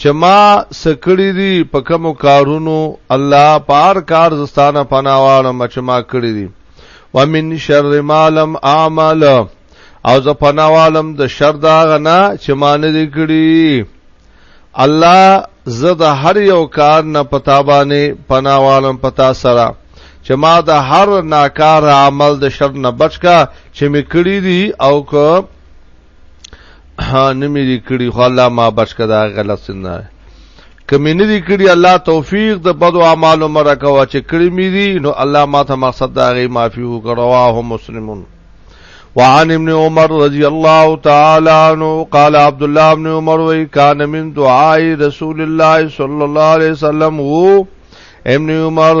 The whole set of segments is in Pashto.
چې ما سکړی دی په کوم کارونو الله پار کار زستانه پناوالم چې ما کړی دی ومن شر ما لم اعمل او ز پناوالم د شر دا غنا چې ما نه دی کړی الله زه د هر یو کار نه پتا باندې پناوالم پتا سره چې ما د هر ناکار عمل د شر نه بچکا چې می کړی دی او که ها نه مې دي کړي خو الله ما بچ کړه دا غلط سنده کمی نه دي کړي الله توفیق د بدو اعمالو مرکه وا چې کړی مې دي نو الله ما ته مقصد دا غي معافي وکړه رواه مسلمون وعن ابن عمر رضی الله تعالی عنہ قال عبد الله ابن عمر وی کان من دعاء رسول الله صلی الله علیه وسلم وو ابن عمر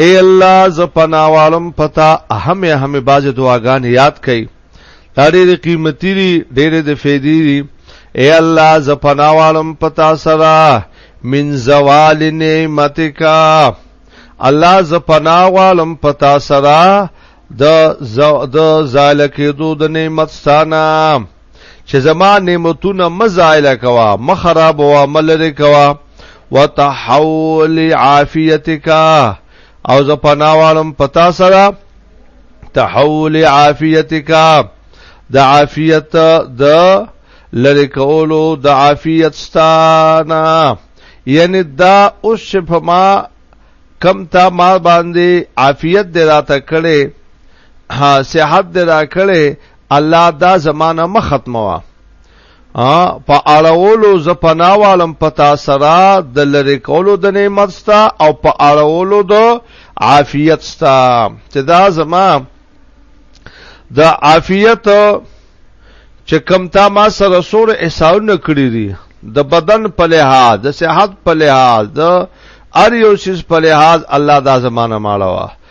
اے الله ز پناوالم پتا اهم اهم باز دعاګان یاد کړي دا ډېر قیمتي دي ډېر د فیدی دي اے الله ز پناوالم پتا سره من زوال نعمتک الله ز پناوالم پتا سره د د زال کېدو د نعمت ستانه چې زما نعمتونه مزایل کوا مخراب وا ملری کوا وتحول عافیتک او ز پناوالم پتا سره تحول عافیتک د عافیت د لری کولو د عافیت ستانا یعنی دا اوس شفما کم تا ما باندې عافیت دې راته کړي ها صحت دې را کړي الله دا زمانہ مخ ختموا په اړولو ز پناوالم پتا سرا د لری کولو د نعمت ستا او په اړولو د عافیت ستا چې دا زما د عافیت چې کم تا ما سره سور احسان کړی دی د بدن په لحاظ د صحت په لحاظ د ار یو شیز په لحاظ الله دا زمانہ ماړه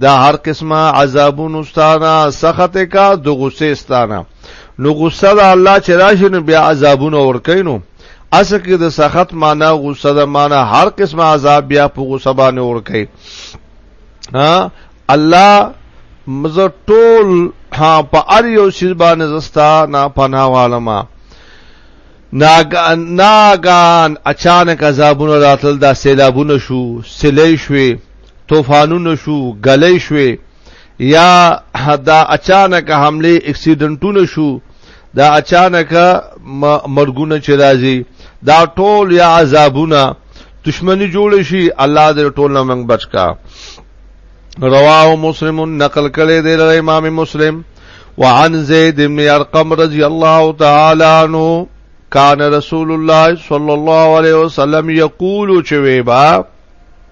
دا هر قسمه عذابونو ستانه سخت کا د غصه ستانه نو غصه د الله چې راشي نو بیا عذابونه ورکینو اصل کې د سخت معنی غصه د معنی هر قسمه عذاب بیا په غصه باندې ورکې ها الله مزه ټول ها په ار یو شی باندې زستا نه پناه عالمه ناګان اچانک عذابونه راتل دا سیلابونه شو سلی شوي طوفانونه شو غلې شوې یا دا اچانک حمله اکسیډنټونه شو دا اچانک مرګونه چې راځي دا ټول یا عذابونه دشمنی جوړ شي الله دې ټول نه موږ بچکا رواه مسلم نقل کړي دی له امام مسلم وعن زید بن ارقم رضی الله تعالی عنہ کان رسول الله صلی الله علیه وسلم یقول چویبا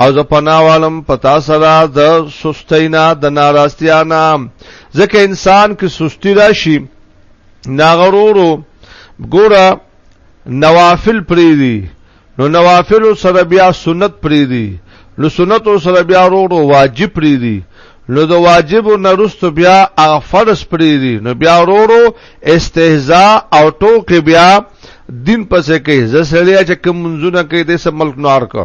او زه پناوالم پتا سره د سستینا د ناراستیا نه ځکه انسان کې سستی راشي ناغرورو ګوره نوافل پری دي نو نوافل سره بیا سنت پری دي نو سنت سره بیا ورو واجب پری دي نو د واجب نرست بیا هغه فرض پری دي نو بیا ورو استهزاء او ټوکې بیا دین پسې کوي زسړیا چې کوم منځونه کوي د سم ملک نار کو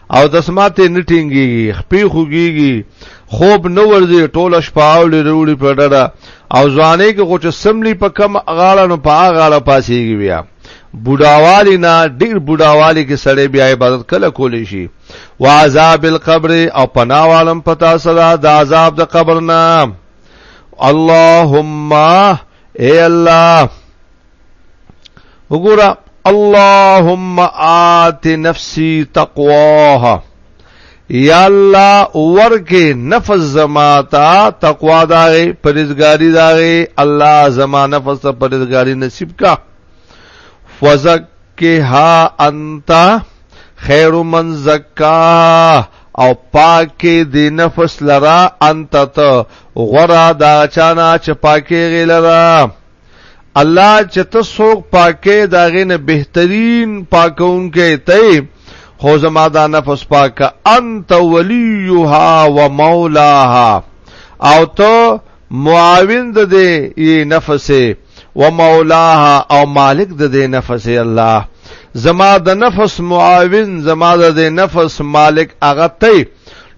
او دسماته نه ټینګيږي خپې خوګيږي خوب نه ورځي ټوله شپه اوړي وروړي په ډډه او ځواني کې غوچ سملی په کم غاړه نو په غاړه پاسيږي بیا بډاوالی نه ډیر بډاوالی کې سړی بیا عبادت کله کولی شي وعذاب القبر او پناوالم پتا صدا د عذاب د قبر نه اللهم اے الله وګوره اللهم آت نفسی تقواها یا الله ورکه نفس زما تا تقوا داغه پرېزګاری داغه الله زما نفس ته پرېزګاری نصیب کا فزکها انت خیر من زکا او پاکه دی نفس لرا انت ته غرا دا چانا چې پاکه غی لرا الله چې ته څوک پاکه داغه نه بهترین پاکونکې ته خو زما دا نفس پاکه انت ولیها و مولاها او ته معاون د دې نفسه و مولاها او مالک د دې نفسه الله زما د نفس معاون زما د دې نفس مالک هغه ته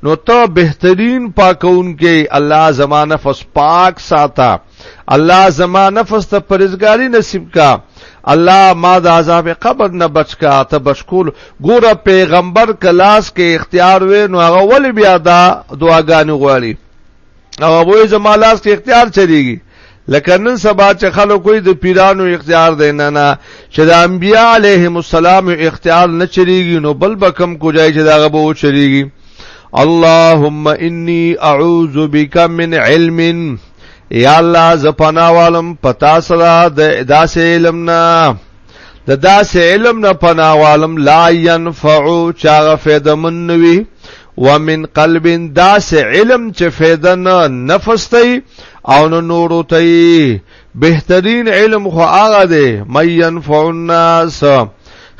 نو ته بهترین پاکونکې الله زما نفس پاک ساته الله زما نفس ته پرزګاری نصیب کا الله ما د عذاب قبر نه بچ کا ته بشکول ګوره پیغمبر کلاس کې اختیار وې نو هغه ول بیا دا دعاګانې غواړي او وې زما لاس کې اختیار چلیږي لکه نن سبا چې خلکو د پیرانو اختیار دی نه نه چې د انبیا علیهم السلام اختیار نه چریږي نو بل بکم کو جای چې دا غبو چریږي اللهم انی اعوذ بک من علم یا الله ز پناوالم پتا سره د داسې علم نه د داسې علم نه پناوالم لا ينفع چاغه فایده من نوي ومن قلب داسې علم چې فایده نه نفس ته او نه نورو ته بهترین علم خو هغه دی مې ينفع الناس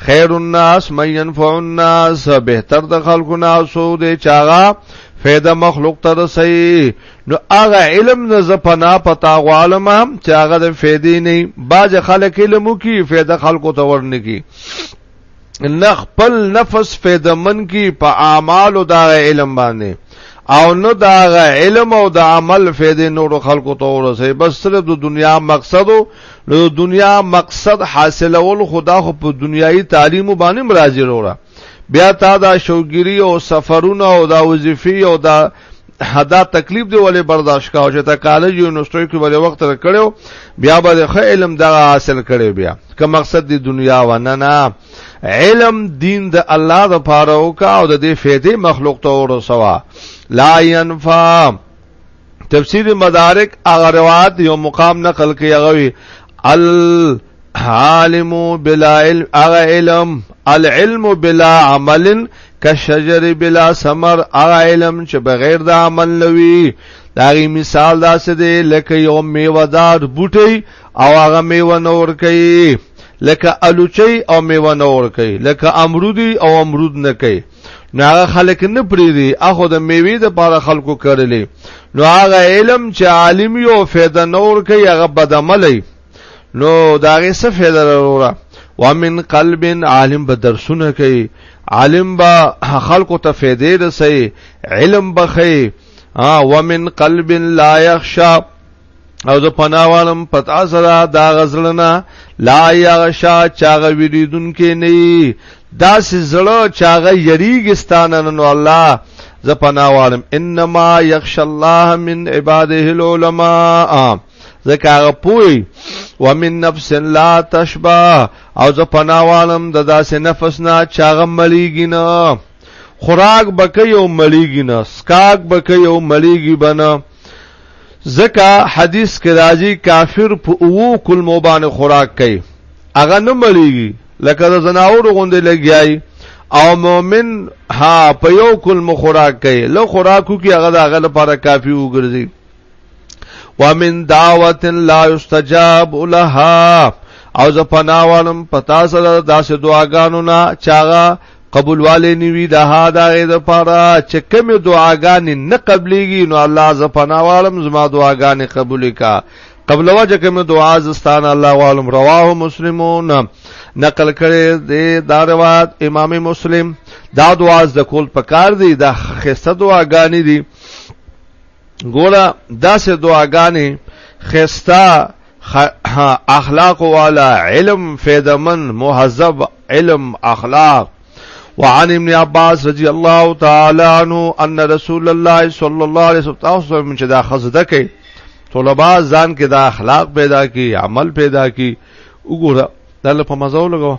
خیر الناس مې ينفع الناس بهتر د خلکو ناسو دی چاغه فیده مخلوق ته رسي نو هغه علم نه ز پنا پتا غوالم چې هغه د فیدې نه باج خلک علم کی فیده خلکو ته ورنه کی نه خپل نفس فیدمن کی په اعمالو دا علم باندې او نو دا علم او د عمل فیدې نور خلکو ته ورسې بس سره د دنیا مقصد نو دنیا مقصد حاصلول خدا خو په دنیایي تعلیم باندې مراجعه وروړه بیا تا دا شوګری او سفرونه او دا وظیفي او دا حدا تکلیف دی ولې برداشت کاو چې تا کالج یونیورسيټي کې ولې وخت را کړو بیا به خو علم دا حاصل کړي بیا که مقصد دی دنیا و نه نه علم دین د الله د پاره او کا او د دې فائدې مخلوق ته ورسوا لا ينفع تفسیر مدارک اغه روایت یو مقام نقل کوي هغه ال عالم بلا علم اغه علم العلم بلا عمل کشجر بلا ثمر اغه علم چې بغیر د عمل نوي داغي مثال داسې دی لکه یو میوهدار بوټي او هغه میوه نور کوي لکه الوچي او میوه نور کوي لکه امرودي او امرود نه کوي نو هغه خلک نه پریدي اخو د میوي د پاره خلکو کړلې نو هغه علم چې عالم یو فایده نور کوي هغه بدعملي نو داغه څه فائدہ وروره ومن قلب عالم به درسونه کوي عالم به خلکو ته فائدې رسي علم بخي ومن قلب لا يخشى او زه پناوالم پتا سره دا غزلنا لا يغشا چاغه ویریدون کې نه دا سې زړه چاغه یریګستانه نو الله زه پناوالم انما يخشى الله من عباده العلماء ځکه هغه پوي ومن نفس لا تشبا او زه پناوالم د داسې نفس نه چاغه مليږي نه خوراک بکې او مليږي نه سکاک بکې او مليږي بنه ځکه حدیث کې راځي کافر په اوو کل مبان خوراک کوي هغه نه مليږي لکه د زناور غوندې لګیای او مؤمن ها په یو کل مخوراک کوي له خوراکو کې هغه د هغه لپاره کافی وګرځي ومن دعوت لا يستجاب لها او ز پناوالم پتا سره داسې دعاګانو نه چاغه قبول والے نیوی د ها دا غي د پاره چې کوم دعاګانې نه قبليږي نو الله ز پناوالم زما دعاګانې قبول کا قبل وجه کوم دعا زستان الله والم رواه مسلمون نقل کړي د دا روایت امام مسلم دا دعا ز کول پکار دی دا خسته دعاګانې دي ګوره داسې دعاګانې خستا اخلاق والا علم فیدمن مهذب علم اخلاق وعن ابن عباس رضی الله تعالی عنہ ان رسول الله صلی الله علیه وسلم تاسو من چې دا خزده کوي طلبه ځان کې دا اخلاق پیدا کی عمل پیدا کی وګوره دا په مزه ولګو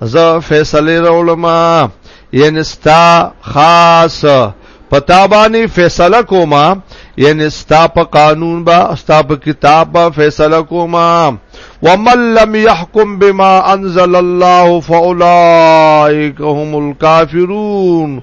زه فیصله راولم یعنی ستا خاص پتا باندې فیصله کوما یعنی ستا په قانون با ستا په کتاب با فیصله کوما ومن لم يحكم بما انزل الله فاولئک هم الكافرون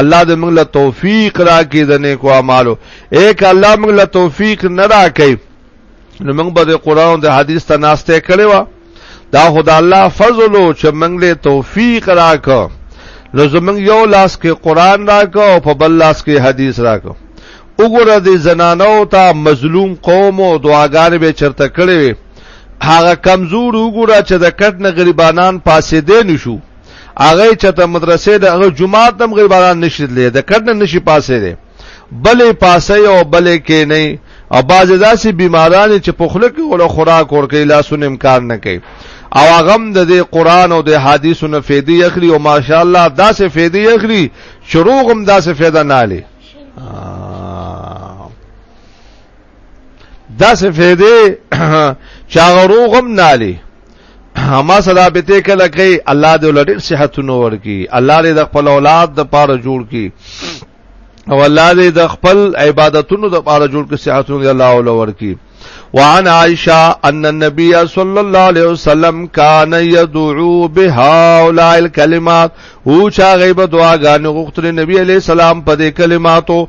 الله دې موږ له توفیق راکړي د نیکو اعمالو ایک الله موږ له توفیق نه راکړي نو موږ به د قران او د حدیث ته ناشته کړو دا خدای الله فضل او چې موږ له توفیق راکړو نو زمنګ یو لاس کې قران راکو او په بل لاس کې حدیث راکو وګوره د زنانو ته مظلوم قوم او دعاګان به چرته کړي هغه کمزور وګوره چې د کټ نه غریبانان پاسې دې نشو هغه چې ته مدرسې د هغه جمعه تم غي باران نشي لې د کډن نشي پاسې دی بلې پاسې او بلې کې نه او باز داسې بیماران چې په خله کې ولا خوراک ور کوي لاسونه امکان نه کوي او هغه د دې قران او د حدیثو نه فیدی اخلي او ماشاءالله داسې فیدی اخلي شروغم داسې فیدا نه علي داسې فیدی چاغروغم نه علي ما صدا به ته کله کوي الله دې ولډیر صحتونه ورکي الله دې د خپل اولاد د پاره جوړ کړي او الله دې د خپل عبادتونو د پاره جوړ کړي صحتونه الله ول ورکي وعن عائشه ان النبي صلى الله عليه وسلم كان يدعو بهؤلاء الكلمات او چا غیب دعاګانې غوښتل نبی عليه السلام په دې کلماتو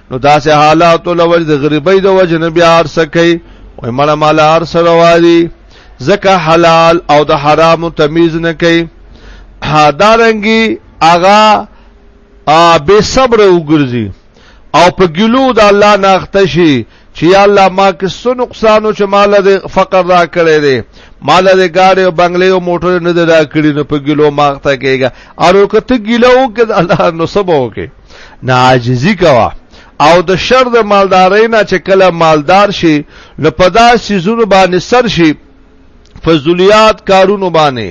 نو داسې حالات لوج د غریبۍ د وجه نه بیا ارس کوي وای مړه مال ارس رواري زکه حلال او د حرام تمیز نه کوي دارنګي اغا به صبر وګرځي او په ګلو د الله ناختشي چې یا الله ما کې څه نقصانو چې مال د فقر را کړې دي مال د ګاډي او بنگلې او موټر نه دا کړی نو په ګلو ماخته کېږي او کته ګلو کې الله نو سبو کې نه عاجزي کوه او د شر د مالدارۍ نه چې کله مالدار شي نو په داسې زونو باندې سر شي فضولیات کارونو باندې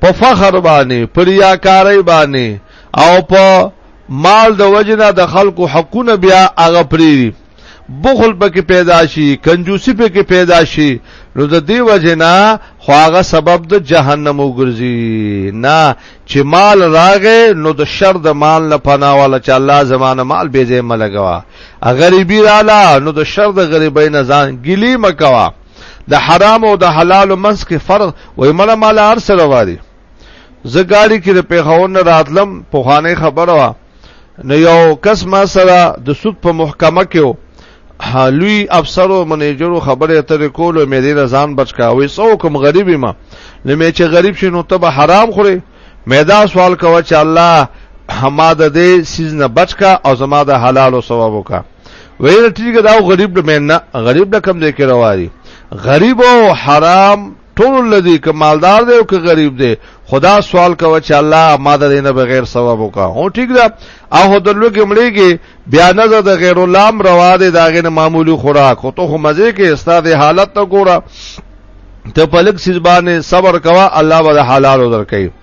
په فخر باندې پر یاکارۍ باندې او په مال د وجنه د خلکو حقونه بیا هغه پریری بخل پکې پیدا شي کنجوسی پکې پیدا شي نو د دې وجنا خو هغه سبب د جهنم وګرځي نه چې مال راغې نو د شر د مال نه پناه والا چې الله زمانه مال به زې ملګوا غریبی رااله نو د شر د غریبۍ نه ځان ګلی مکوا د حرام او د حلال منځ کې فرق وای مله مال ارسره واري زګاری کې د پیښور نه راتلم په خانه خبره وا نو یو کس ما سره د سود په محکمه کې و لوی افسر او منیجر خبره تر کولو مې دې رضان بچ کاوي سو کوم غریب ما نو مې چې غریب شې نو ته به حرام خورې مې دا سوال کوه چې الله ما د دې سیز نه بچ کا او زما د حلال او ثواب وکا ویل ټیګه دا غریب مې نه غریب د کم دې کې رواري غریب او حرام ټول لدی که مالدار دی او که غریب دی خدا سوال کوي چې الله ما د دینه بغیر ثواب وکا هو ټیک ده او د لوګي مړیږي بیا نظر د غیر الله روا دی داغه نه معمولی خوراک او ته مزه کې استاد حالت ته ګوره ته پلک سیزبانه صبر کوا الله به حلال درکې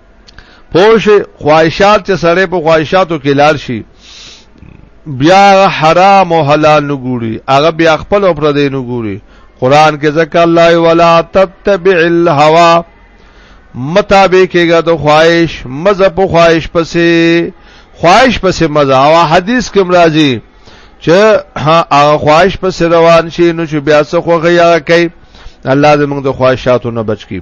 پوش خواهشات چې سړی په خواهشاتو کې لار شي بیا حرام او حلال نه ګوري هغه بیا خپل او پر دې نه ګوري قران کې ځکه الله ولا تتبع الهوا مطابق کېږي د خواهش مزه په خواهش پسې خواهش پسې مزه او حدیث کې مرাজি چې هغه خواهش پسې روان شي نو چې بیا څه خوغه یا کوي الله دې موږ د خواهشاتو نه بچ کړي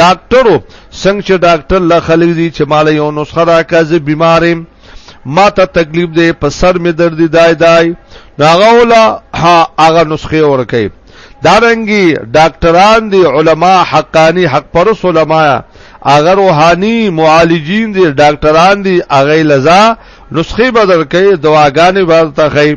ډاکټرو څنګه چې ډاکټر لا خلک دي چې مال یو نسخه راکا زه بیمارم ما ته تکلیف دی په سر می درد دی دای ناغه ولا ها هغه نسخه ورکه دارنګي ډاکټران دي علما حقاني حق پرس علما اگر روحاني معالجین دي ډاکټران دي اغه لزا نسخه بدل کوي دواګانې ورته کوي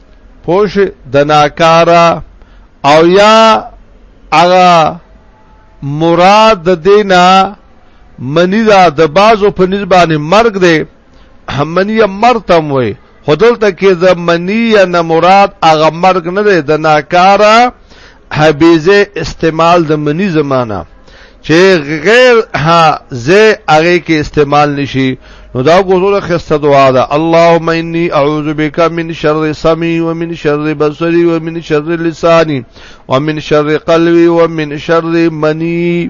پوش د ناکارا او یا هغه مراد د دینا منی دا د بازو په نسبانه مرګ دی منی مرتم وي خدلته کې د منی نه مراد هغه مرګ نه دی د ناکارا حبیزه استعمال د منی زمانہ چې غیر ها زه هغه کې استعمال نشي نو دا ګوزور خسته دعا ده اللهم انی اعوذ بک من شر سمعی ومن شر بصری ومن شر لسانی ومن شر قلبی ومن شر منی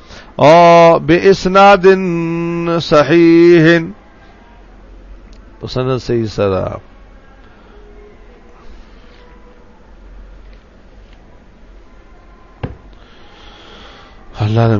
او باسناد صحیح پسند صحیح سره الله